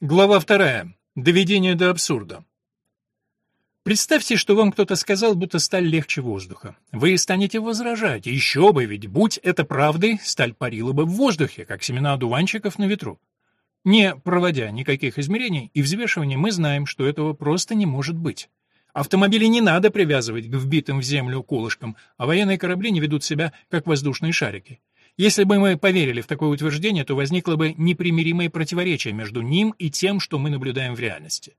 Глава вторая. Доведение до абсурда. Представьте, что вам кто-то сказал, будто сталь легче воздуха. Вы станете возражать. Еще бы, ведь будь это правдой, сталь парила бы в воздухе, как семена одуванчиков на ветру. Не проводя никаких измерений и взвешиваний, мы знаем, что этого просто не может быть. Автомобили не надо привязывать к вбитым в землю колышкам, а военные корабли не ведут себя, как воздушные шарики. Если бы мы поверили в такое утверждение, то возникло бы непримиримое противоречие между ним и тем, что мы наблюдаем в реальности.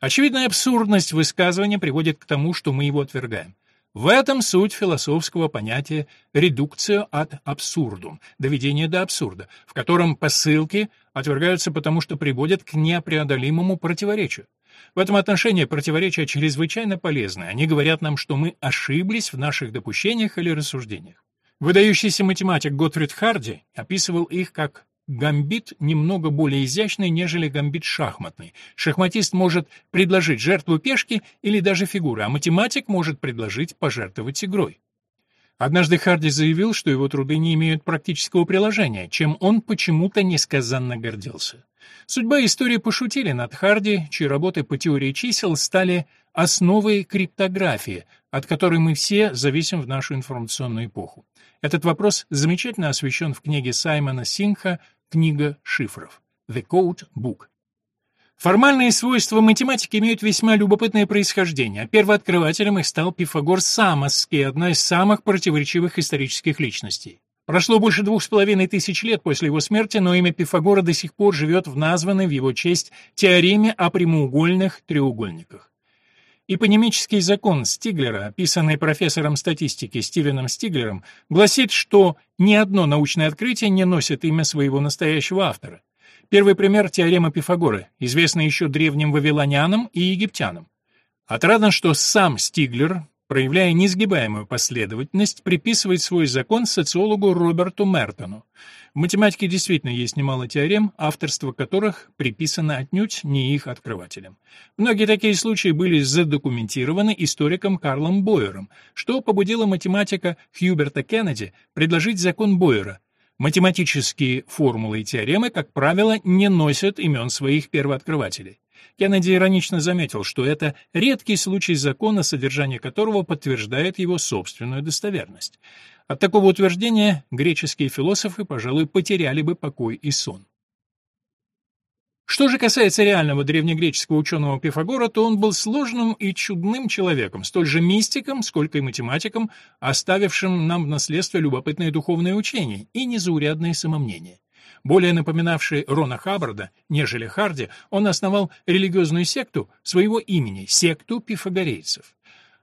Очевидная абсурдность высказывания приводит к тому, что мы его отвергаем. В этом суть философского понятия «редукция от абсурдум» — доведение до абсурда, в котором посылки отвергаются потому, что приводят к непреодолимому противоречию. В этом отношении противоречия чрезвычайно полезны. Они говорят нам, что мы ошиблись в наших допущениях или рассуждениях. Выдающийся математик Готфрид Харди описывал их как гамбит немного более изящный, нежели гамбит шахматный. Шахматист может предложить жертву пешки или даже фигуры, а математик может предложить пожертвовать игрой. Однажды Харди заявил, что его труды не имеют практического приложения, чем он почему-то несказанно гордился. Судьба и история пошутили над Харди, чьи работы по теории чисел стали основой криптографии, от которой мы все зависим в нашу информационную эпоху. Этот вопрос замечательно освещен в книге Саймона Сингха «Книга шифров» «The Code Book». Формальные свойства математики имеют весьма любопытное происхождение, а первооткрывателем их стал Пифагор Самосский, одна из самых противоречивых исторических личностей. Прошло больше двух с половиной тысяч лет после его смерти, но имя Пифагора до сих пор живет в названной в его честь теореме о прямоугольных треугольниках. Ипонемический закон Стиглера, описанный профессором статистики Стивеном Стиглером, гласит, что ни одно научное открытие не носит имя своего настоящего автора. Первый пример — теорема Пифагора, известная еще древним вавилонянам и египтянам. Отрадно, что сам Стиглер проявляя несгибаемую последовательность, приписывает свой закон социологу Роберту Мертону. В математике действительно есть немало теорем, авторство которых приписано отнюдь не их открывателям. Многие такие случаи были задокументированы историком Карлом Бойером, что побудило математика Хьюберта Кеннеди предложить закон Бойера. Математические формулы и теоремы, как правило, не носят имен своих первооткрывателей. Кеннеди иронично заметил, что это редкий случай закона, содержание которого подтверждает его собственную достоверность. От такого утверждения греческие философы, пожалуй, потеряли бы покой и сон. Что же касается реального древнегреческого ученого Пифагора, то он был сложным и чудным человеком, столь же мистиком, сколько и математиком, оставившим нам в наследство любопытные духовные учения и незаурядное самомнение. Более напоминавший Рона Хаббарда, нежели Харди, он основал религиозную секту своего имени, секту пифагорейцев.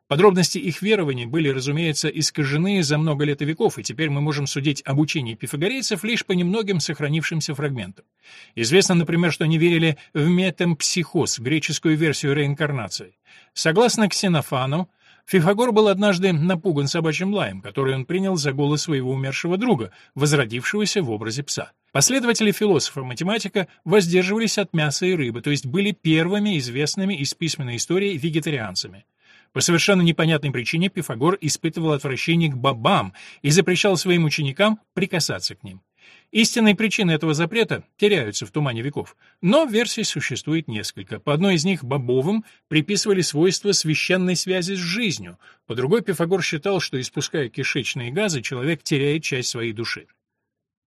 Подробности их верований были, разумеется, искажены за много лет и веков, и теперь мы можем судить об учении пифагорейцев лишь по немногим сохранившимся фрагментам. Известно, например, что они верили в метемпсихоз, греческую версию реинкарнации. Согласно Ксенофану, Фифагор был однажды напуган собачьим лаем, который он принял за голос своего умершего друга, возродившегося в образе пса. Последователи философа-математика воздерживались от мяса и рыбы, то есть были первыми известными из письменной истории вегетарианцами. По совершенно непонятной причине Пифагор испытывал отвращение к бобам и запрещал своим ученикам прикасаться к ним. Истинные причины этого запрета теряются в тумане веков, но версий существует несколько. По одной из них бобовым приписывали свойства священной связи с жизнью, по другой Пифагор считал, что, испуская кишечные газы, человек теряет часть своей души.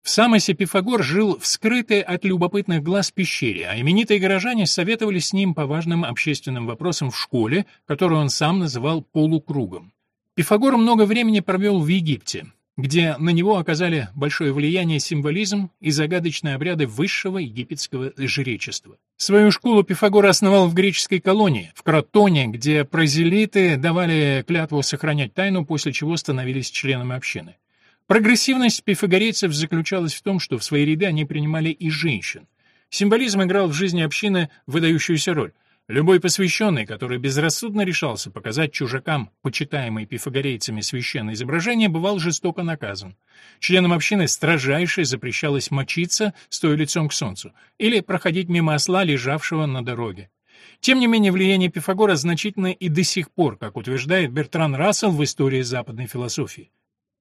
В Самосе Пифагор жил в скрытой от любопытных глаз пещере, а именитые горожане советовали с ним по важным общественным вопросам в школе, которую он сам называл полукругом. Пифагор много времени провел в Египте, где на него оказали большое влияние символизм и загадочные обряды высшего египетского жречества. Свою школу Пифагор основал в греческой колонии, в Кротоне, где прозелиты давали клятву сохранять тайну, после чего становились членами общины. Прогрессивность пифагорейцев заключалась в том, что в свои ряды они принимали и женщин. Символизм играл в жизни общины выдающуюся роль. Любой посвященный, который безрассудно решался показать чужакам, почитаемые пифагорейцами священное изображение, бывал жестоко наказан. Членам общины строжайше запрещалось мочиться, стоя лицом к солнцу, или проходить мимо осла, лежавшего на дороге. Тем не менее, влияние Пифагора значительно и до сих пор, как утверждает Бертран Рассел в истории западной философии.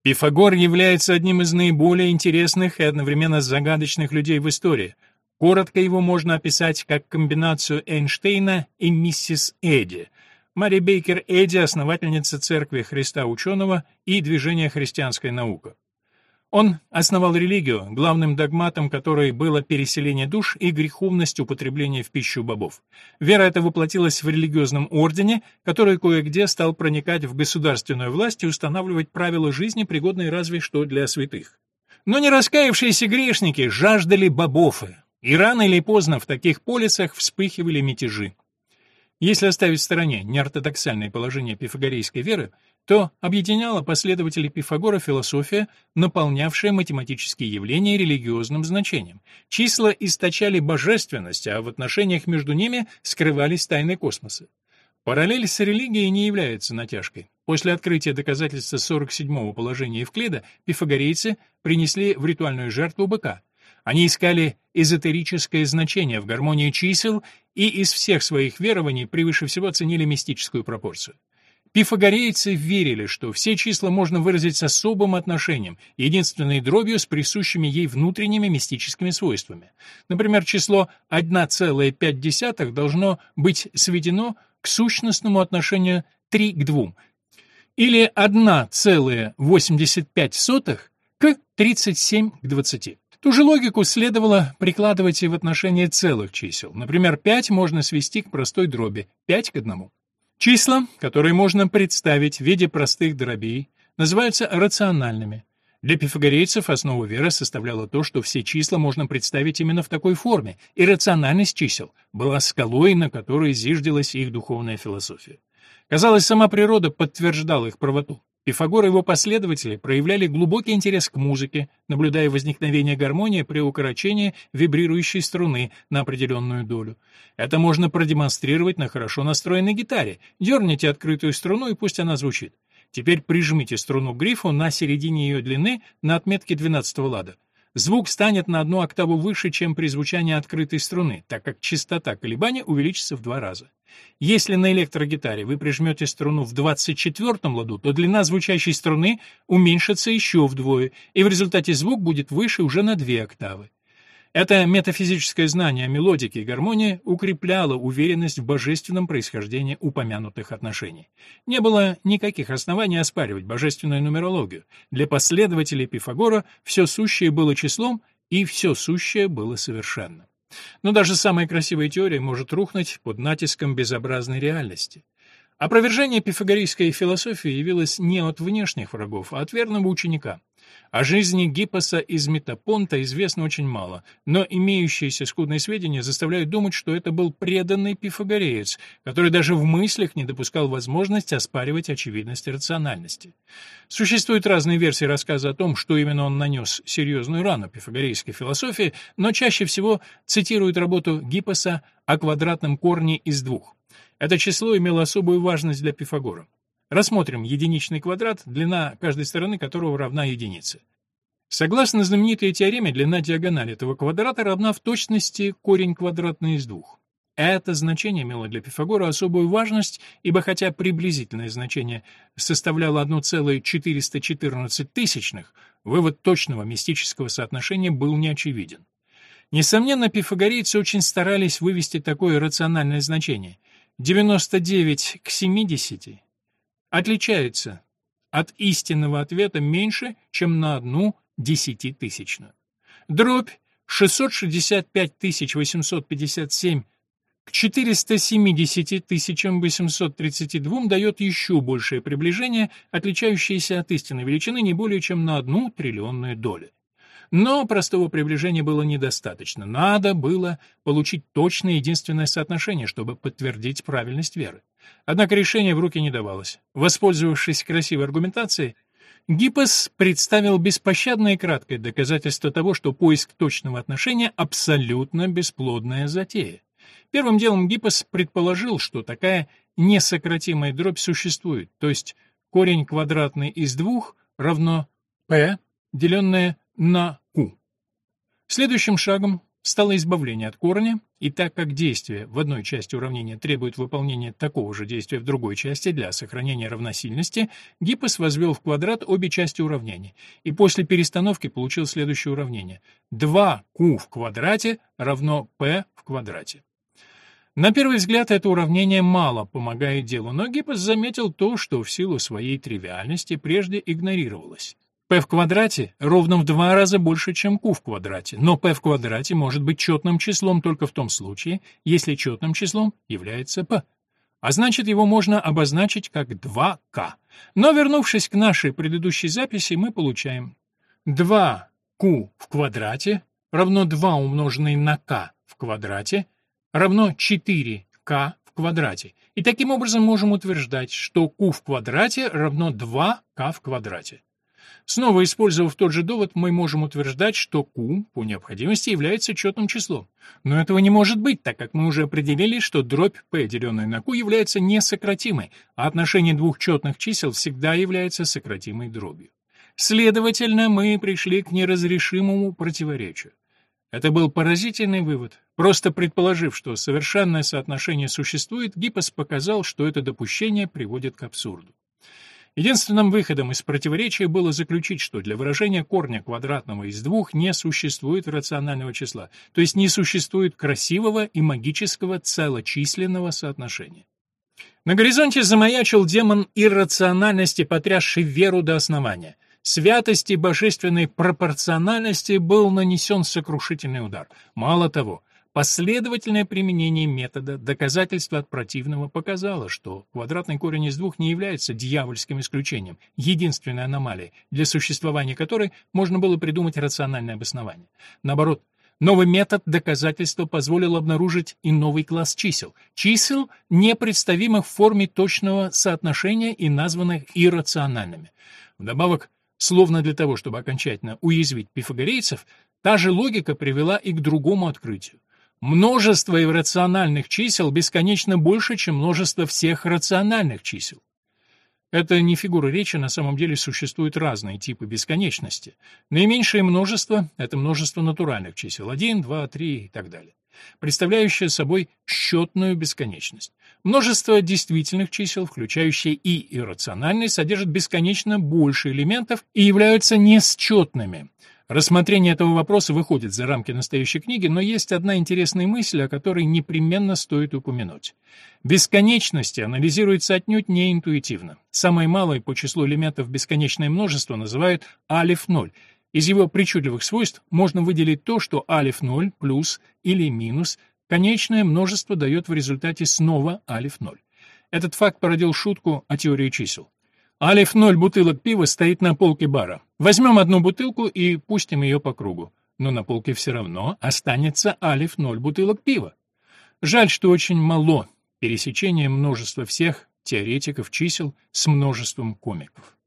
Пифагор является одним из наиболее интересных и одновременно загадочных людей в истории. Коротко его можно описать как комбинацию Эйнштейна и миссис Эдди. Мари Бейкер Эдди – основательница Церкви Христа Ученого и движения «Христианская наука». Он основал религию, главным догматом которой было переселение душ и греховность употребления в пищу бобов. Вера эта воплотилась в религиозном ордене, который кое-где стал проникать в государственную власть и устанавливать правила жизни, пригодные разве что для святых. Но не раскаявшиеся грешники жаждали бобов, и рано или поздно в таких полисах вспыхивали мятежи. Если оставить в стороне неортодоксальное положение пифагорейской веры, то объединяла последователей Пифагора философия, наполнявшая математические явления религиозным значением. Числа источали божественность, а в отношениях между ними скрывались тайны космоса. Параллель с религией не является натяжкой. После открытия доказательства 47-го положения Евклида пифагорейцы принесли в ритуальную жертву быка. Они искали эзотерическое значение в гармонии чисел и из всех своих верований превыше всего ценили мистическую пропорцию. Пифагорейцы верили, что все числа можно выразить с особым отношением, единственной дробью с присущими ей внутренними мистическими свойствами. Например, число 1,5 должно быть сведено к сущностному отношению 3 к 2, или 1,85 к 37 к 20. Ту же логику следовало прикладывать и в отношении целых чисел. Например, 5 можно свести к простой дроби 5 к 1. Числа, которые можно представить в виде простых дробей, называются рациональными. Для пифагорейцев основу веры составляло то, что все числа можно представить именно в такой форме, и рациональность чисел была скалой, на которой зиждилась их духовная философия. Казалось, сама природа подтверждала их правоту. Пифагор и его последователи проявляли глубокий интерес к музыке, наблюдая возникновение гармонии при укорочении вибрирующей струны на определенную долю. Это можно продемонстрировать на хорошо настроенной гитаре. Дерните открытую струну, и пусть она звучит. Теперь прижмите струну к грифу на середине ее длины на отметке 12 лада. Звук станет на одну октаву выше, чем при звучании открытой струны, так как частота колебания увеличится в два раза. Если на электрогитаре вы прижмете струну в 24-м ладу, то длина звучащей струны уменьшится еще вдвое, и в результате звук будет выше уже на две октавы. Это метафизическое знание о мелодике и гармонии укрепляло уверенность в божественном происхождении упомянутых отношений. Не было никаких оснований оспаривать божественную нумерологию. Для последователей Пифагора все сущее было числом, и все сущее было совершенно. Но даже самая красивая теория может рухнуть под натиском безобразной реальности. Опровержение пифагорейской философии явилось не от внешних врагов, а от верного ученика. О жизни Гиппоса из Метапонта известно очень мало, но имеющиеся скудные сведения заставляют думать, что это был преданный пифагореец, который даже в мыслях не допускал возможности оспаривать очевидность рациональности. Существуют разные версии рассказа о том, что именно он нанес серьезную рану пифагорейской философии, но чаще всего цитируют работу Гиппоса о квадратном корне из двух. Это число имело особую важность для Пифагора. Рассмотрим единичный квадрат, длина каждой стороны которого равна единице. Согласно знаменитой теореме, длина диагонали этого квадрата равна в точности корень квадратный из двух. Это значение имело для Пифагора особую важность, ибо хотя приблизительное значение составляло 1,414 тысячных, вывод точного мистического соотношения был неочевиден. Несомненно, пифагорейцы очень старались вывести такое рациональное значение. 99 к 70 отличается от истинного ответа меньше, чем на одну десятитысячную. Дробь 665 857 к 470 832 дает еще большее приближение, отличающееся от истинной величины не более чем на одну триллионную долю. Но простого приближения было недостаточно. Надо было получить точное единственное соотношение, чтобы подтвердить правильность веры. Однако решение в руки не давалось. Воспользовавшись красивой аргументацией, Гиппос представил беспощадное и краткое доказательство того, что поиск точного отношения — абсолютно бесплодная затея. Первым делом Гиппос предположил, что такая несократимая дробь существует, то есть корень квадратный из двух равно p, деленное на q. Следующим шагом стало избавление от корня, и так как действие в одной части уравнения требует выполнения такого же действия в другой части для сохранения равносильности, Гиппос возвел в квадрат обе части уравнения, и после перестановки получил следующее уравнение. 2q в квадрате равно p в квадрате. На первый взгляд это уравнение мало помогает делу, но Гиппос заметил то, что в силу своей тривиальности прежде игнорировалось p в квадрате ровно в два раза больше, чем q в квадрате, но p в квадрате может быть четным числом только в том случае, если четным числом является p. А значит, его можно обозначить как 2k. Но вернувшись к нашей предыдущей записи, мы получаем 2q в квадрате равно 2 умноженное на k в квадрате равно 4k в квадрате. И таким образом можем утверждать, что q в квадрате равно 2k в квадрате. Снова использовав тот же довод, мы можем утверждать, что q по необходимости является четным числом. Но этого не может быть, так как мы уже определили, что дробь p, деленная на q, является несократимой, а отношение двух четных чисел всегда является сократимой дробью. Следовательно, мы пришли к неразрешимому противоречию. Это был поразительный вывод. Просто предположив, что совершенное соотношение существует, Гиппос показал, что это допущение приводит к абсурду. Единственным выходом из противоречия было заключить, что для выражения корня квадратного из двух не существует рационального числа, то есть не существует красивого и магического целочисленного соотношения. На горизонте замаячил демон иррациональности, потрясший веру до основания. Святости божественной пропорциональности был нанесен сокрушительный удар. Мало того, Последовательное применение метода доказательства от противного показало, что квадратный корень из двух не является дьявольским исключением, единственной аномалией, для существования которой можно было придумать рациональное обоснование. Наоборот, новый метод доказательства позволил обнаружить и новый класс чисел, чисел, непредставимых в форме точного соотношения и названных иррациональными. Вдобавок, словно для того, чтобы окончательно уязвить пифагорейцев, та же логика привела и к другому открытию. Множество иррациональных чисел бесконечно больше, чем множество всех рациональных чисел. Это не фигура речи, на самом деле существуют разные типы бесконечности. Наименьшее множество — это множество натуральных чисел — 1, 2, 3 и так далее, представляющее собой счетную бесконечность. Множество действительных чисел, включающие и иррациональные, содержат бесконечно больше элементов и являются несчетными — Рассмотрение этого вопроса выходит за рамки настоящей книги, но есть одна интересная мысль, о которой непременно стоит упомянуть. Бесконечности анализируются отнюдь не интуитивно. Самое малое по числу элементов бесконечное множество называют алиф-0. Из его причудливых свойств можно выделить то, что алиф-0 плюс или минус конечное множество дает в результате снова алиф-0. Этот факт породил шутку о теории чисел. Алиф ноль бутылок пива стоит на полке бара. Возьмем одну бутылку и пустим ее по кругу. Но на полке все равно останется алиф ноль бутылок пива. Жаль, что очень мало пересечения множества всех теоретиков чисел с множеством комиков.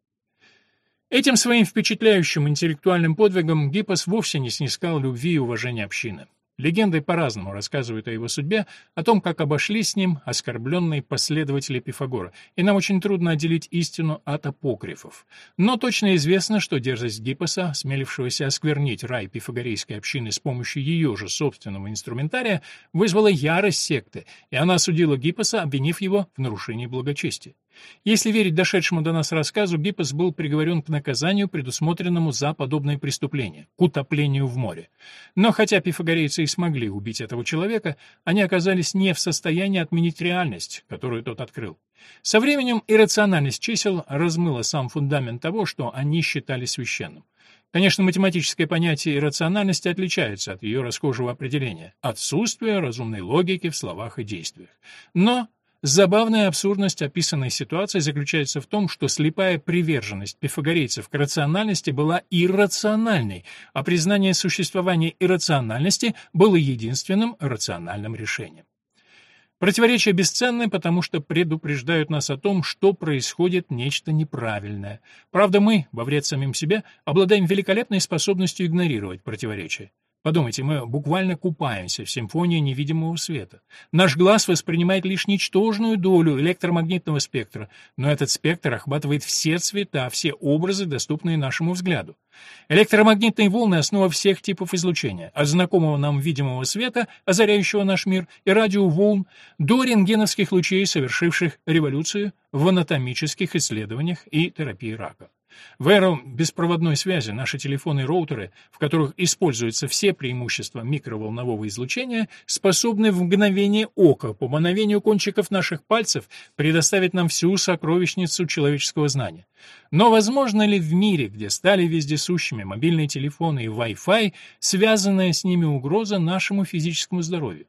Этим своим впечатляющим интеллектуальным подвигом Гиппос вовсе не снискал любви и уважения общины. Легенды по-разному рассказывают о его судьбе, о том, как обошлись с ним оскорбленные последователи Пифагора, и нам очень трудно отделить истину от апокрифов. Но точно известно, что дерзость Гиппоса, смелившегося осквернить рай пифагорейской общины с помощью ее же собственного инструментария, вызвала ярость секты, и она осудила Гиппоса, обвинив его в нарушении благочестия. Если верить дошедшему до нас рассказу, Гиппос был приговорен к наказанию, предусмотренному за подобное преступление — к утоплению в море. Но хотя пифагорейцы и смогли убить этого человека, они оказались не в состоянии отменить реальность, которую тот открыл. Со временем иррациональность чисел размыла сам фундамент того, что они считали священным. Конечно, математическое понятие иррациональности отличается от ее расхожего определения — отсутствие разумной логики в словах и действиях. Но Забавная абсурдность описанной ситуации заключается в том, что слепая приверженность пифагорейцев к рациональности была иррациональной, а признание существования иррациональности было единственным рациональным решением. Противоречия бесценны, потому что предупреждают нас о том, что происходит нечто неправильное. Правда, мы, во вред самим себе, обладаем великолепной способностью игнорировать противоречия. Подумайте, мы буквально купаемся в симфонии невидимого света. Наш глаз воспринимает лишь ничтожную долю электромагнитного спектра, но этот спектр охватывает все цвета, все образы, доступные нашему взгляду. Электромагнитные волны — основа всех типов излучения, от знакомого нам видимого света, озаряющего наш мир, и радиоволн, до рентгеновских лучей, совершивших революцию в анатомических исследованиях и терапии рака. В эру беспроводной связи наши телефоны и роутеры, в которых используются все преимущества микроволнового излучения, способны в мгновение ока, по мановению кончиков наших пальцев, предоставить нам всю сокровищницу человеческого знания. Но возможно ли в мире, где стали вездесущими мобильные телефоны и Wi-Fi, связанная с ними угроза нашему физическому здоровью?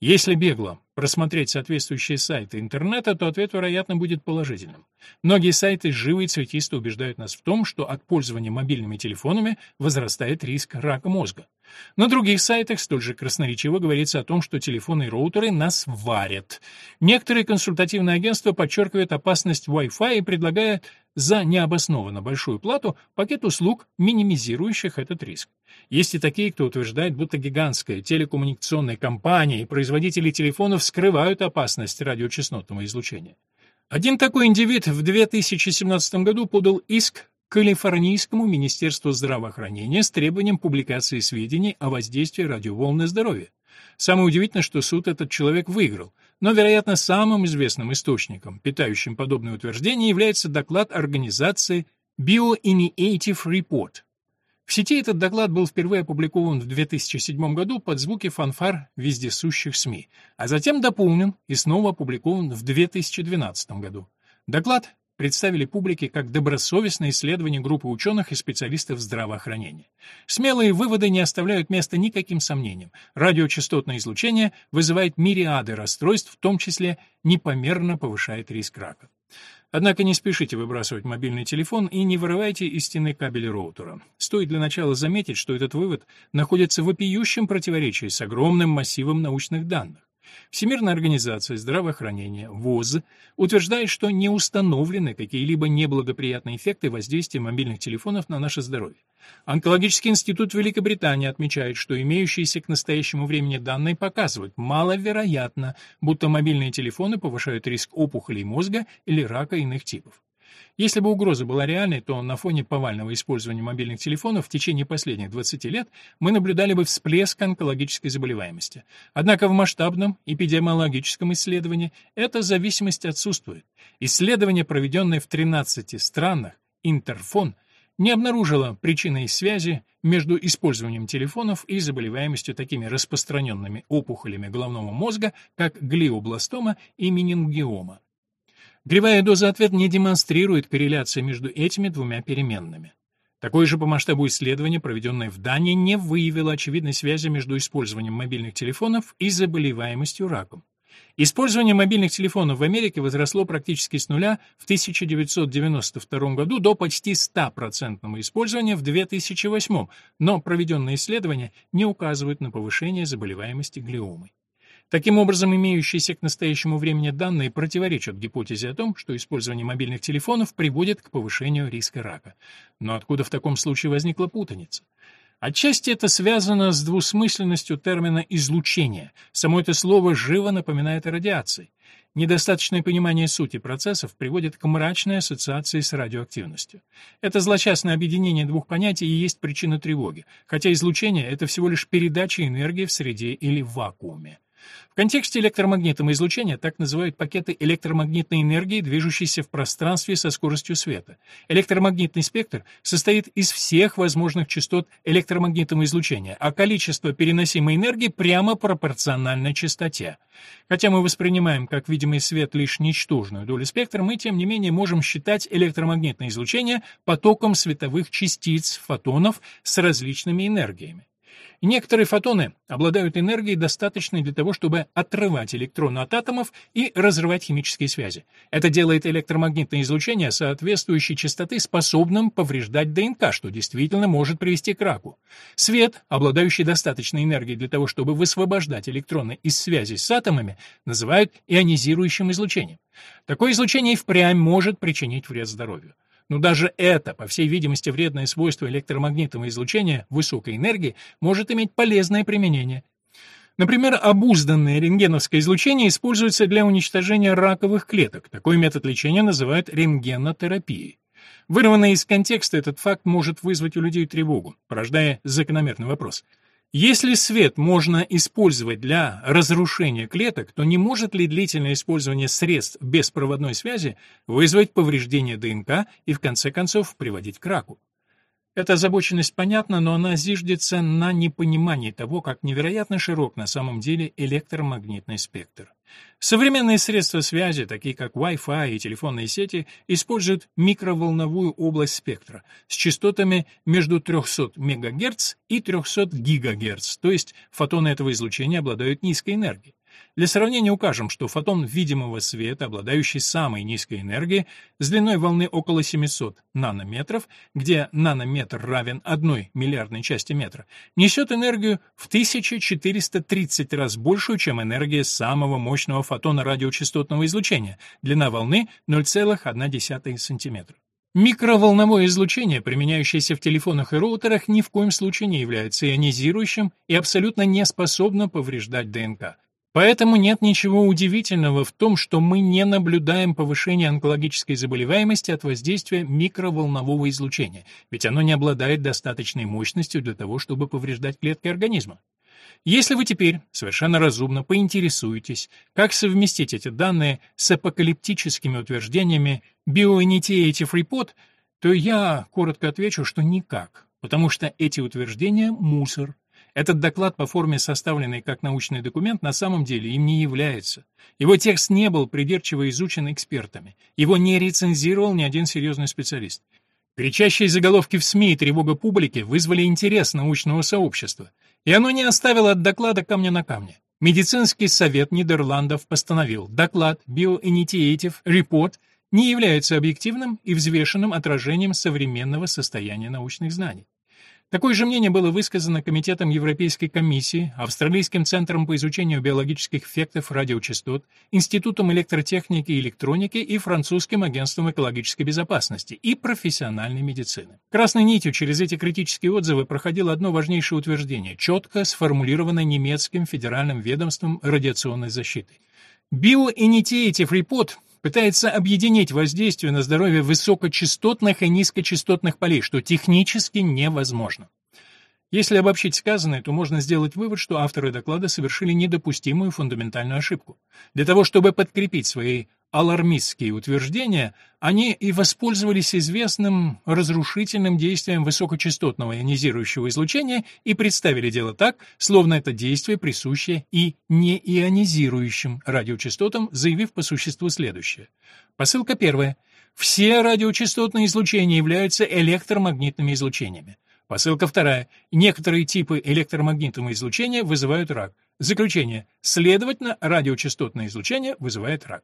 Если бегло просмотреть соответствующие сайты интернета, то ответ, вероятно, будет положительным. Многие сайты живо и цветисто убеждают нас в том, что от пользования мобильными телефонами возрастает риск рака мозга. На других сайтах столь же красноречиво говорится о том, что телефоны и роутеры нас варят. Некоторые консультативные агентства подчеркивают опасность Wi-Fi и предлагают за необоснованно большую плату пакет услуг, минимизирующих этот риск. Есть и такие, кто утверждает, будто гигантская телекоммуникационная компания и производители телефонов скрывают опасность радиочастотного излучения. Один такой индивид в 2017 году подал иск Калифорнийскому министерству здравоохранения с требованием публикации сведений о воздействии радиоволн на здоровье. Самое удивительное, что суд этот человек выиграл, но, вероятно, самым известным источником, питающим подобное утверждение, является доклад организации Bioinitiative Report. В сети этот доклад был впервые опубликован в 2007 году под звуки фанфар вездесущих СМИ, а затем дополнен и снова опубликован в 2012 году. Доклад представили публике как добросовестное исследование группы ученых и специалистов здравоохранения. Смелые выводы не оставляют места никаким сомнениям. Радиочастотное излучение вызывает мириады расстройств, в том числе непомерно повышает риск рака. Однако не спешите выбрасывать мобильный телефон и не вырывайте из стены кабели роутера. Стоит для начала заметить, что этот вывод находится в вопиющем противоречии с огромным массивом научных данных. Всемирная организация здравоохранения, ВОЗ, утверждает, что не установлены какие-либо неблагоприятные эффекты воздействия мобильных телефонов на наше здоровье. Онкологический институт Великобритании отмечает, что имеющиеся к настоящему времени данные показывают, маловероятно, будто мобильные телефоны повышают риск опухолей мозга или рака иных типов. Если бы угроза была реальной, то на фоне повального использования мобильных телефонов в течение последних 20 лет мы наблюдали бы всплеск онкологической заболеваемости. Однако в масштабном эпидемиологическом исследовании эта зависимость отсутствует. Исследование, проведенное в 13 странах, Интерфон, не обнаружило причины связи между использованием телефонов и заболеваемостью такими распространенными опухолями головного мозга, как глиобластома и менингиома. Кривая доза ответ не демонстрирует корреляции между этими двумя переменными. Такое же по масштабу исследование, проведенное в Дании, не выявило очевидной связи между использованием мобильных телефонов и заболеваемостью раком. Использование мобильных телефонов в Америке возросло практически с нуля в 1992 году до почти 100% использования в 2008, но проведенные исследования не указывают на повышение заболеваемости глиомой. Таким образом, имеющиеся к настоящему времени данные противоречат гипотезе о том, что использование мобильных телефонов приводит к повышению риска рака. Но откуда в таком случае возникла путаница? Отчасти это связано с двусмысленностью термина «излучение». Само это слово живо напоминает о радиации. Недостаточное понимание сути процессов приводит к мрачной ассоциации с радиоактивностью. Это злочастное объединение двух понятий и есть причина тревоги, хотя излучение — это всего лишь передача энергии в среде или в вакууме. В контексте электромагнитного излучения так называют пакеты электромагнитной энергии, движущиеся в пространстве со скоростью света. Электромагнитный спектр состоит из всех возможных частот электромагнитного излучения, а количество переносимой энергии прямо пропорционально частоте. Хотя мы воспринимаем как видимый свет лишь ничтожную долю спектра, мы тем не менее можем считать электромагнитное излучение потоком световых частиц, фотонов с различными энергиями. Некоторые фотоны обладают энергией, достаточной для того, чтобы отрывать электроны от атомов и разрывать химические связи. Это делает электромагнитное излучение соответствующей частоты способным повреждать ДНК, что действительно может привести к раку. Свет, обладающий достаточной энергией для того, чтобы высвобождать электроны из связи с атомами, называют ионизирующим излучением. Такое излучение и впрямь может причинить вред здоровью. Но даже это, по всей видимости, вредное свойство электромагнитного излучения высокой энергии может иметь полезное применение. Например, обузданное рентгеновское излучение используется для уничтожения раковых клеток. Такой метод лечения называют рентгенотерапией. Вырванный из контекста этот факт может вызвать у людей тревогу, порождая закономерный вопрос – если свет можно использовать для разрушения клеток, то не может ли длительное использование средств беспроводной связи вызвать повреждение ДНК и в конце концов приводить к раку? Эта озабоченность понятна, но она зиждется на непонимании того, как невероятно широк на самом деле электромагнитный спектр. Современные средства связи, такие как Wi-Fi и телефонные сети, используют микроволновую область спектра с частотами между 300 МГц и 300 ГГц, то есть фотоны этого излучения обладают низкой энергией. Для сравнения укажем, что фотон видимого света, обладающий самой низкой энергией, с длиной волны около 700 нанометров, где нанометр равен 1 миллиардной части метра, несет энергию в 1430 раз большую, чем энергия самого мощного фотона радиочастотного излучения, длина волны 0,1 см. Микроволновое излучение, применяющееся в телефонах и роутерах, ни в коем случае не является ионизирующим и абсолютно не способно повреждать ДНК. Поэтому нет ничего удивительного в том, что мы не наблюдаем повышения онкологической заболеваемости от воздействия микроволнового излучения, ведь оно не обладает достаточной мощностью для того, чтобы повреждать клетки организма. Если вы теперь совершенно разумно поинтересуетесь, как совместить эти данные с апокалиптическими утверждениями Bioinitiative Report, то я коротко отвечу, что никак, потому что эти утверждения — мусор, этот доклад по форме, составленный как научный документ, на самом деле им не является. Его текст не был придирчиво изучен экспертами. Его не рецензировал ни один серьезный специалист. Кричащие заголовки в СМИ и тревога публики вызвали интерес научного сообщества, и оно не оставило от доклада камня на камне. Медицинский совет Нидерландов постановил, доклад Bioinitiative Report не является объективным и взвешенным отражением современного состояния научных знаний. Такое же мнение было высказано Комитетом Европейской комиссии, Австралийским центром по изучению биологических эффектов радиочастот, Институтом электротехники и электроники и Французским агентством экологической безопасности и профессиональной медицины. Красной нитью через эти критические отзывы проходило одно важнейшее утверждение, четко сформулированное немецким федеральным ведомством радиационной защиты. Bioinitiative Report пытается объединить воздействие на здоровье высокочастотных и низкочастотных полей, что технически невозможно. Если обобщить сказанное, то можно сделать вывод, что авторы доклада совершили недопустимую фундаментальную ошибку. Для того, чтобы подкрепить свои алармистские утверждения, они и воспользовались известным разрушительным действием высокочастотного ионизирующего излучения и представили дело так, словно это действие присуще и неионизирующим радиочастотам, заявив по существу следующее. Посылка первая. Все радиочастотные излучения являются электромагнитными излучениями. Посылка вторая. Некоторые типы электромагнитного излучения вызывают рак. Заключение. Следовательно, радиочастотное излучение вызывает рак.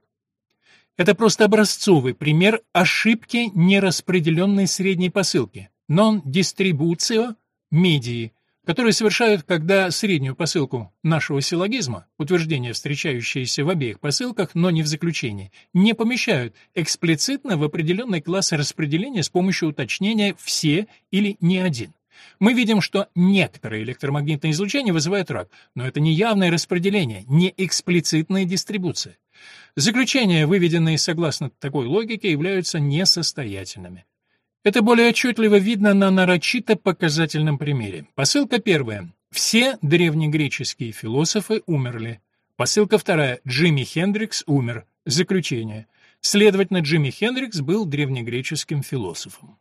Это просто образцовый пример ошибки нераспределенной средней посылки, non-distributio медии, которые совершают, когда среднюю посылку нашего силлогизма, утверждения, встречающиеся в обеих посылках, но не в заключении, не помещают эксплицитно в определенный класс распределения с помощью уточнения «все» или «не один». Мы видим, что некоторые электромагнитные излучения вызывают рак, но это не явное распределение, не эксплицитная дистрибуция. Заключения, выведенные согласно такой логике, являются несостоятельными. Это более отчетливо видно на нарочито показательном примере. Посылка первая. Все древнегреческие философы умерли. Посылка вторая. Джимми Хендрикс умер. Заключение. Следовательно, Джимми Хендрикс был древнегреческим философом.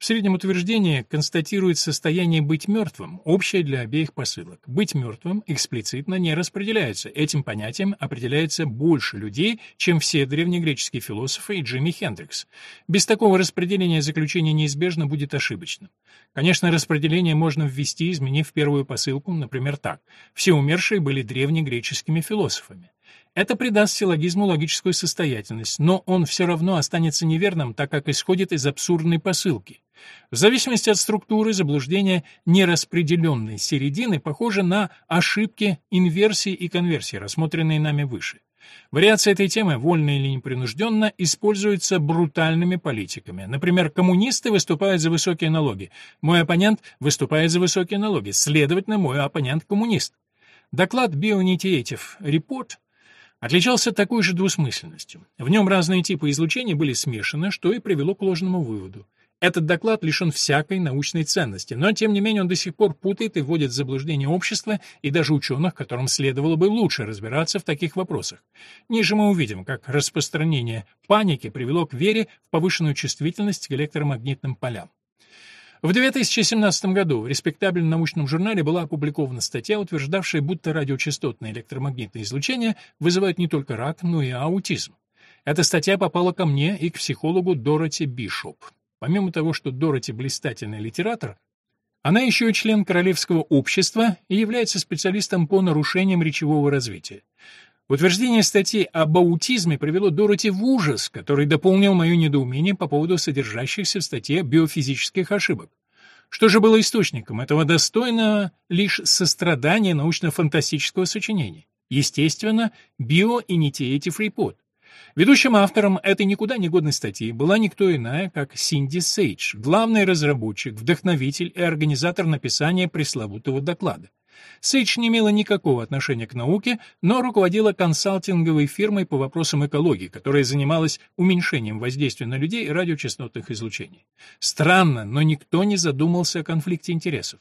В среднем утверждении констатирует состояние «быть мертвым», общее для обеих посылок. «Быть мертвым» эксплицитно не распределяется. Этим понятием определяется больше людей, чем все древнегреческие философы и Джимми Хендрикс. Без такого распределения заключение неизбежно будет ошибочным. Конечно, распределение можно ввести, изменив первую посылку, например, так. Все умершие были древнегреческими философами. Это придаст силлогизму логическую состоятельность, но он все равно останется неверным, так как исходит из абсурдной посылки. В зависимости от структуры заблуждения нераспределенной середины похоже на ошибки инверсии и конверсии, рассмотренные нами выше. Вариация этой темы, вольно или непринужденно, используется брутальными политиками. Например, коммунисты выступают за высокие налоги. Мой оппонент выступает за высокие налоги. Следовательно, мой оппонент коммунист. Доклад Bioinitiative Report отличался такой же двусмысленностью. В нем разные типы излучения были смешаны, что и привело к ложному выводу. Этот доклад лишен всякой научной ценности, но тем не менее он до сих пор путает и вводит в заблуждение общества и даже ученых, которым следовало бы лучше разбираться в таких вопросах. Ниже мы увидим, как распространение паники привело к вере в повышенную чувствительность к электромагнитным полям. В 2017 году в респектабельном научном журнале была опубликована статья, утверждавшая, будто радиочастотное электромагнитное излучение вызывает не только рак, но и аутизм. Эта статья попала ко мне и к психологу Дороти Бишоп. Помимо того, что Дороти блистательный литератор, она еще и член Королевского общества и является специалистом по нарушениям речевого развития. Утверждение статьи об аутизме привело Дороти в ужас, который дополнил мое недоумение по поводу содержащихся в статье биофизических ошибок. Что же было источником этого достойного лишь сострадания научно-фантастического сочинения? Естественно, Bioinitiative Report, Ведущим автором этой никуда не годной статьи была никто иная, как Синди Сейдж, главный разработчик, вдохновитель и организатор написания пресловутого доклада. Сейдж не имела никакого отношения к науке, но руководила консалтинговой фирмой по вопросам экологии, которая занималась уменьшением воздействия на людей радиочастотных излучений. Странно, но никто не задумался о конфликте интересов.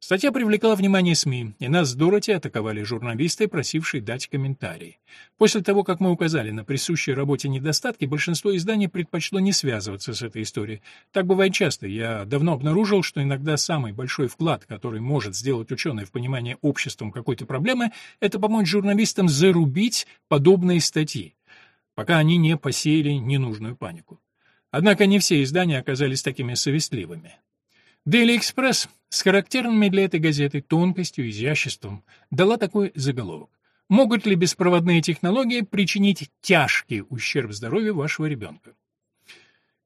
Статья привлекла внимание СМИ, и нас с Дороти атаковали журналисты, просившие дать комментарии. После того, как мы указали на присущие работе недостатки, большинство изданий предпочло не связываться с этой историей. Так бывает часто. Я давно обнаружил, что иногда самый большой вклад, который может сделать ученый в понимание обществом какой-то проблемы, это помочь журналистам зарубить подобные статьи, пока они не посеяли ненужную панику. Однако не все издания оказались такими совестливыми. Daily Express с характерными для этой газеты тонкостью и изяществом дала такой заголовок. Могут ли беспроводные технологии причинить тяжкий ущерб здоровью вашего ребенка?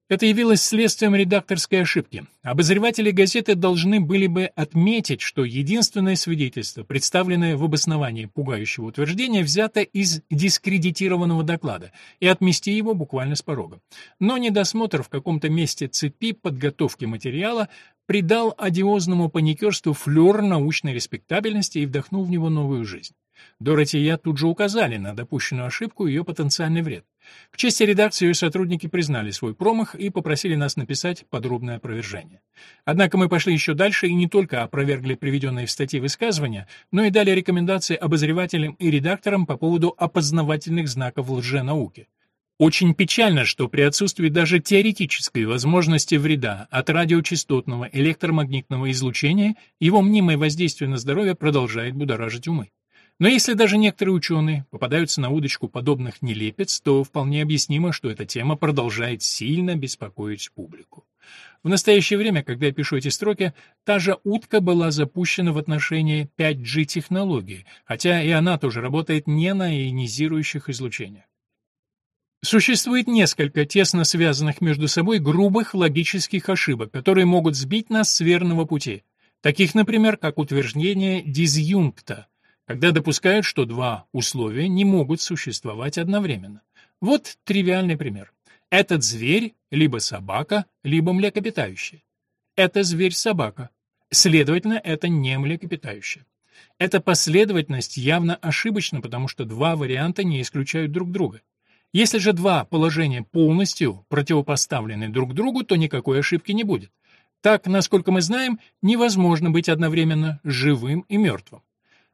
Это явилось следствием редакторской ошибки. Обозреватели газеты должны были бы отметить, что единственное свидетельство, представленное в обосновании пугающего утверждения, взято из дискредитированного доклада, и отмести его буквально с порога. Но недосмотр в каком-то месте цепи подготовки материала придал одиозному паникерству флёр научной респектабельности и вдохнул в него новую жизнь. Дороти и я тут же указали на допущенную ошибку и ее потенциальный вред. К чести редакции ее сотрудники признали свой промах и попросили нас написать подробное опровержение. Однако мы пошли еще дальше и не только опровергли приведенные в статье высказывания, но и дали рекомендации обозревателям и редакторам по поводу опознавательных знаков лженауки. Очень печально, что при отсутствии даже теоретической возможности вреда от радиочастотного электромагнитного излучения его мнимое воздействие на здоровье продолжает будоражить умы. Но если даже некоторые ученые попадаются на удочку подобных нелепец, то вполне объяснимо, что эта тема продолжает сильно беспокоить публику. В настоящее время, когда я пишу эти строки, та же утка была запущена в отношении 5G-технологии, хотя и она тоже работает не на ионизирующих излучениях. Существует несколько тесно связанных между собой грубых логических ошибок, которые могут сбить нас с верного пути. Таких, например, как утверждение дизъюнкта, когда допускают, что два условия не могут существовать одновременно. Вот тривиальный пример. Этот зверь либо собака, либо млекопитающее. Это зверь-собака. Следовательно, это не млекопитающее. Эта последовательность явно ошибочна, потому что два варианта не исключают друг друга. Если же два положения полностью противопоставлены друг другу, то никакой ошибки не будет. Так, насколько мы знаем, невозможно быть одновременно живым и мертвым.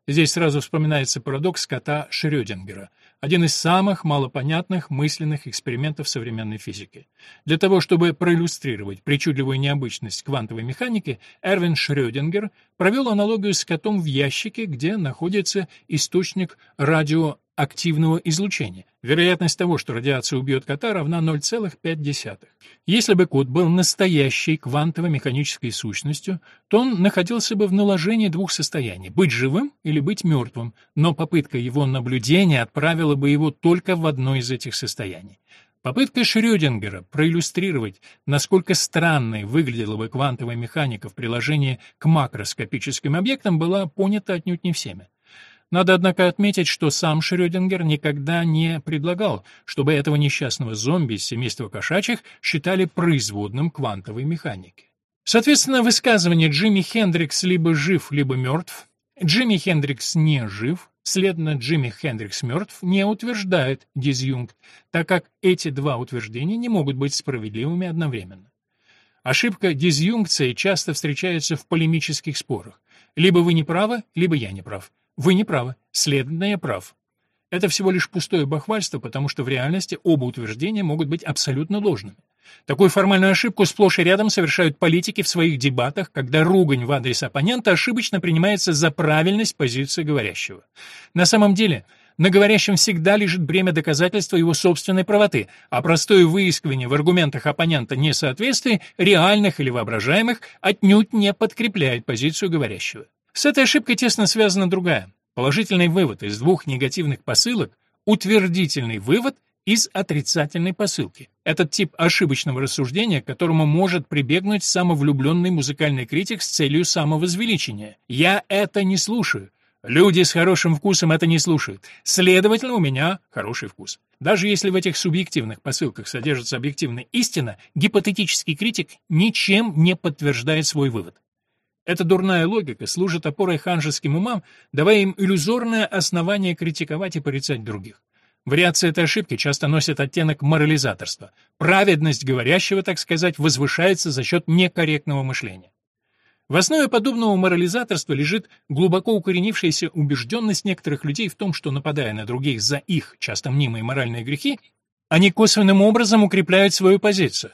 Здесь сразу вспоминается парадокс кота Шрёдингера, один из самых малопонятных мысленных экспериментов современной физики. Для того, чтобы проиллюстрировать причудливую необычность квантовой механики, Эрвин Шрёдингер провел аналогию с котом в ящике, где находится источник радио активного излучения. Вероятность того, что радиация убьет кота, равна 0,5. Если бы кот был настоящей квантово-механической сущностью, то он находился бы в наложении двух состояний – быть живым или быть мертвым, но попытка его наблюдения отправила бы его только в одно из этих состояний. Попытка Шрёдингера проиллюстрировать, насколько странной выглядела бы квантовая механика в приложении к макроскопическим объектам, была понята отнюдь не всеми. Надо, однако, отметить, что сам Шрёдингер никогда не предлагал, чтобы этого несчастного зомби из семейства кошачьих считали производным квантовой механики. Соответственно, высказывание «Джимми Хендрикс либо жив, либо мертв», «Джимми Хендрикс не жив», следовательно, Джимми Хендрикс мертв, не утверждает дизъюнкт, так как эти два утверждения не могут быть справедливыми одновременно. Ошибка дизъюнкции часто встречается в полемических спорах. Либо вы не правы, либо я не прав. Вы не правы, следовательно, я прав. Это всего лишь пустое бахвальство, потому что в реальности оба утверждения могут быть абсолютно ложными. Такую формальную ошибку сплошь и рядом совершают политики в своих дебатах, когда ругань в адрес оппонента ошибочно принимается за правильность позиции говорящего. На самом деле, на говорящем всегда лежит бремя доказательства его собственной правоты, а простое выискивание в аргументах оппонента несоответствий, реальных или воображаемых, отнюдь не подкрепляет позицию говорящего. С этой ошибкой тесно связана другая. Положительный вывод из двух негативных посылок – утвердительный вывод из отрицательной посылки. Этот тип ошибочного рассуждения, к которому может прибегнуть самовлюбленный музыкальный критик с целью самовозвеличения. «Я это не слушаю». Люди с хорошим вкусом это не слушают. Следовательно, у меня хороший вкус. Даже если в этих субъективных посылках содержится объективная истина, гипотетический критик ничем не подтверждает свой вывод. Эта дурная логика служит опорой ханжеским умам, давая им иллюзорное основание критиковать и порицать других. Вариации этой ошибки часто носят оттенок морализаторства. Праведность говорящего, так сказать, возвышается за счет некорректного мышления. В основе подобного морализаторства лежит глубоко укоренившаяся убежденность некоторых людей в том, что, нападая на других за их, часто мнимые моральные грехи, они косвенным образом укрепляют свою позицию.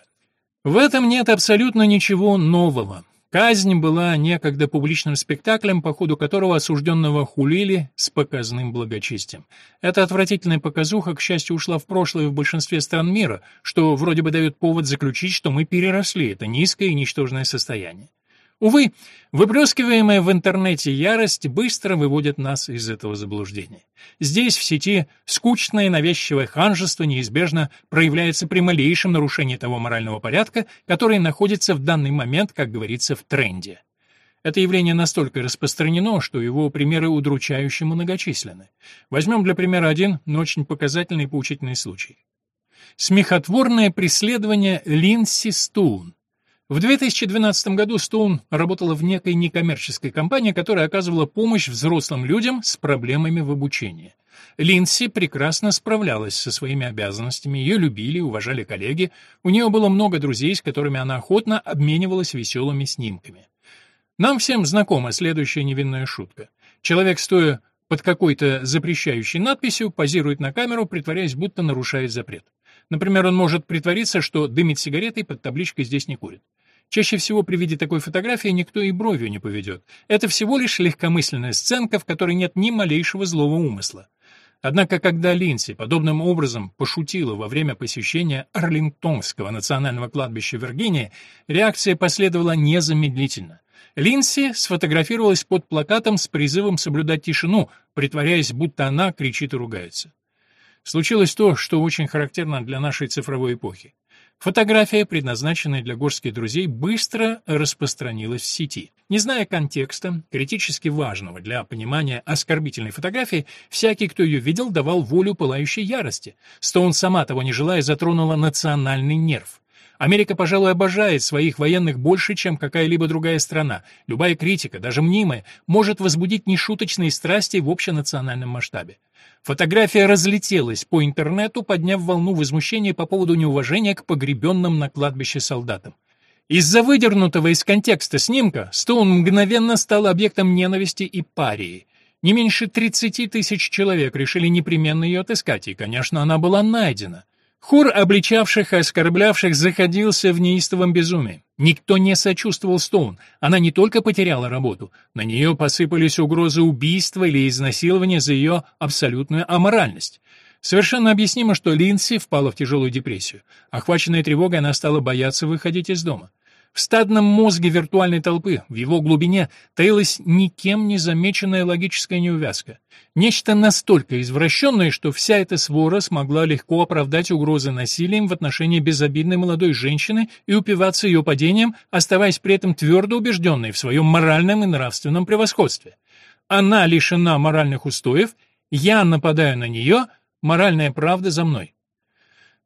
В этом нет абсолютно ничего нового. Казнь была некогда публичным спектаклем, по ходу которого осужденного хулили с показным благочестием. Эта отвратительная показуха, к счастью, ушла в прошлое в большинстве стран мира, что вроде бы дает повод заключить, что мы переросли это низкое и ничтожное состояние. Увы, выплескиваемая в интернете ярость быстро выводит нас из этого заблуждения. Здесь, в сети, скучное навязчивое ханжество неизбежно проявляется при малейшем нарушении того морального порядка, который находится в данный момент, как говорится, в тренде. Это явление настолько распространено, что его примеры удручающе многочисленны. Возьмем для примера один, но очень показательный и поучительный случай. Смехотворное преследование Линси Стун, в 2012 году Стоун работала в некой некоммерческой компании, которая оказывала помощь взрослым людям с проблемами в обучении. Линси прекрасно справлялась со своими обязанностями, ее любили, уважали коллеги, у нее было много друзей, с которыми она охотно обменивалась веселыми снимками. Нам всем знакома следующая невинная шутка. Человек, стоя под какой-то запрещающей надписью, позирует на камеру, притворяясь, будто нарушает запрет. Например, он может притвориться, что дымит сигаретой под табличкой «Здесь не курит». Чаще всего при виде такой фотографии никто и бровью не поведет. Это всего лишь легкомысленная сценка, в которой нет ни малейшего злого умысла. Однако, когда Линси подобным образом пошутила во время посещения Арлингтонского национального кладбища Виргинии, реакция последовала незамедлительно. Линси сфотографировалась под плакатом с призывом соблюдать тишину, притворяясь, будто она кричит и ругается. Случилось то, что очень характерно для нашей цифровой эпохи. Фотография, предназначенная для горских друзей, быстро распространилась в сети. Не зная контекста, критически важного для понимания оскорбительной фотографии, всякий, кто ее видел, давал волю пылающей ярости. Стоун сама того не желая затронула национальный нерв. Америка, пожалуй, обожает своих военных больше, чем какая-либо другая страна. Любая критика, даже мнимая, может возбудить нешуточные страсти в общенациональном масштабе. Фотография разлетелась по интернету, подняв волну возмущения по поводу неуважения к погребенным на кладбище солдатам. Из-за выдернутого из контекста снимка Стоун мгновенно стал объектом ненависти и парии. Не меньше 30 тысяч человек решили непременно ее отыскать, и, конечно, она была найдена. Хор обличавших и оскорблявших заходился в неистовом безумии. Никто не сочувствовал Стоун. Она не только потеряла работу, на нее посыпались угрозы убийства или изнасилования за ее абсолютную аморальность. Совершенно объяснимо, что Линси впала в тяжелую депрессию. Охваченная тревогой, она стала бояться выходить из дома. В стадном мозге виртуальной толпы, в его глубине, таилась никем не замеченная логическая неувязка. Нечто настолько извращенное, что вся эта свора смогла легко оправдать угрозы насилием в отношении безобидной молодой женщины и упиваться ее падением, оставаясь при этом твердо убежденной в своем моральном и нравственном превосходстве. Она лишена моральных устоев, я нападаю на нее, моральная правда за мной.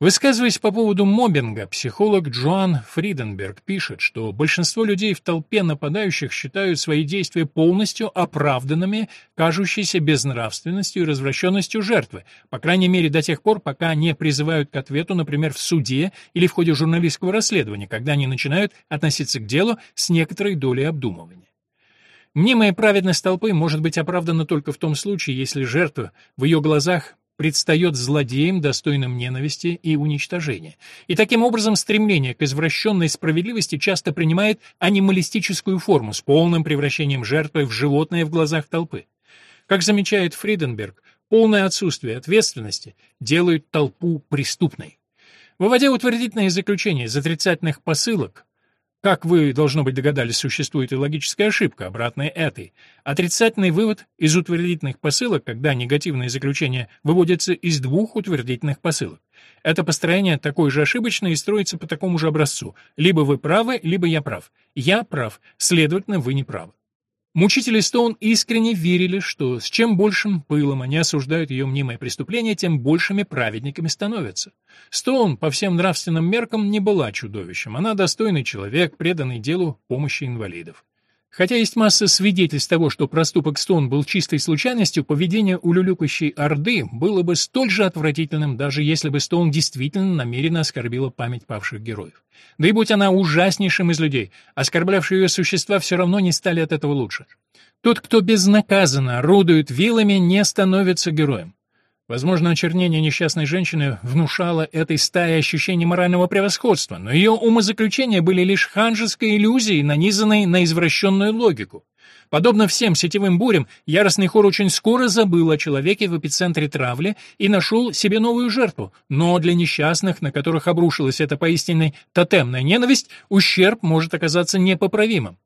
Высказываясь по поводу мобинга, психолог Джоан Фриденберг пишет, что большинство людей в толпе нападающих считают свои действия полностью оправданными, кажущейся безнравственностью и развращенностью жертвы, по крайней мере до тех пор, пока не призывают к ответу, например, в суде или в ходе журналистского расследования, когда они начинают относиться к делу с некоторой долей обдумывания. Мнимая праведность толпы может быть оправдана только в том случае, если жертва в ее глазах предстает злодеем, достойным ненависти и уничтожения. И таким образом стремление к извращенной справедливости часто принимает анималистическую форму с полным превращением жертвы в животное в глазах толпы. Как замечает Фриденберг, полное отсутствие ответственности делает толпу преступной. Выводя утвердительные заключения из отрицательных посылок, как вы, должно быть, догадались, существует и логическая ошибка, обратная этой. Отрицательный вывод из утвердительных посылок, когда негативное заключение выводится из двух утвердительных посылок. Это построение такое же ошибочное и строится по такому же образцу. Либо вы правы, либо я прав. Я прав, следовательно, вы не правы. Мучители Стоун искренне верили, что с чем большим пылом они осуждают ее мнимое преступление, тем большими праведниками становятся. Стоун по всем нравственным меркам не была чудовищем, она достойный человек, преданный делу помощи инвалидов. Хотя есть масса свидетельств того, что проступок Стоун был чистой случайностью, поведение улюлюкающей Орды было бы столь же отвратительным, даже если бы Стоун действительно намеренно оскорбила память павших героев. Да и будь она ужаснейшим из людей, оскорблявшие ее существа все равно не стали от этого лучше. Тот, кто безнаказанно орудует вилами, не становится героем. Возможно, очернение несчастной женщины внушало этой стае ощущение морального превосходства, но ее умозаключения были лишь ханжеской иллюзией, нанизанной на извращенную логику. Подобно всем сетевым бурям, яростный хор очень скоро забыл о человеке в эпицентре травли и нашел себе новую жертву, но для несчастных, на которых обрушилась эта поистине тотемная ненависть, ущерб может оказаться непоправимым.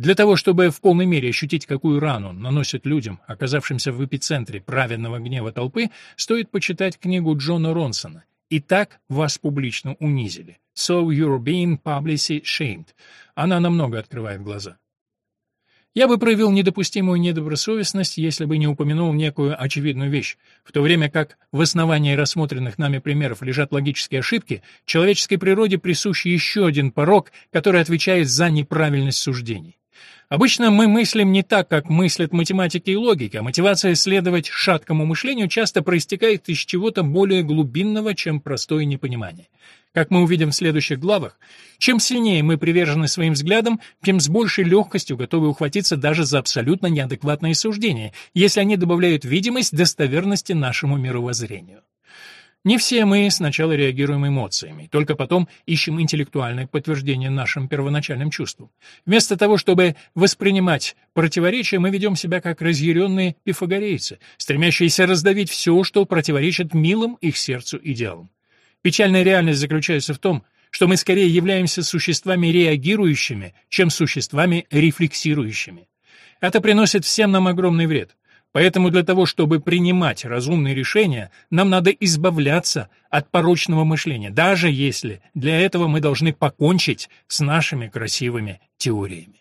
Для того, чтобы в полной мере ощутить, какую рану наносят людям, оказавшимся в эпицентре праведного гнева толпы, стоит почитать книгу Джона Ронсона «И так вас публично унизили» «So you're being publicly shamed». Она намного открывает глаза. Я бы проявил недопустимую недобросовестность, если бы не упомянул некую очевидную вещь. В то время как в основании рассмотренных нами примеров лежат логические ошибки, человеческой природе присущ еще один порог, который отвечает за неправильность суждений. Обычно мы мыслим не так, как мыслят математики и логики, а мотивация следовать шаткому мышлению часто проистекает из чего-то более глубинного, чем простое непонимание. Как мы увидим в следующих главах, чем сильнее мы привержены своим взглядам, тем с большей легкостью готовы ухватиться даже за абсолютно неадекватные суждения, если они добавляют видимость достоверности нашему мировоззрению. Не все мы сначала реагируем эмоциями, только потом ищем интеллектуальное подтверждение нашим первоначальным чувствам. Вместо того, чтобы воспринимать противоречия, мы ведем себя как разъяренные пифагорейцы, стремящиеся раздавить все, что противоречит милым их сердцу идеалам. Печальная реальность заключается в том, что мы скорее являемся существами реагирующими, чем существами рефлексирующими. Это приносит всем нам огромный вред. Поэтому для того, чтобы принимать разумные решения, нам надо избавляться от порочного мышления, даже если для этого мы должны покончить с нашими красивыми теориями.